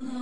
Ah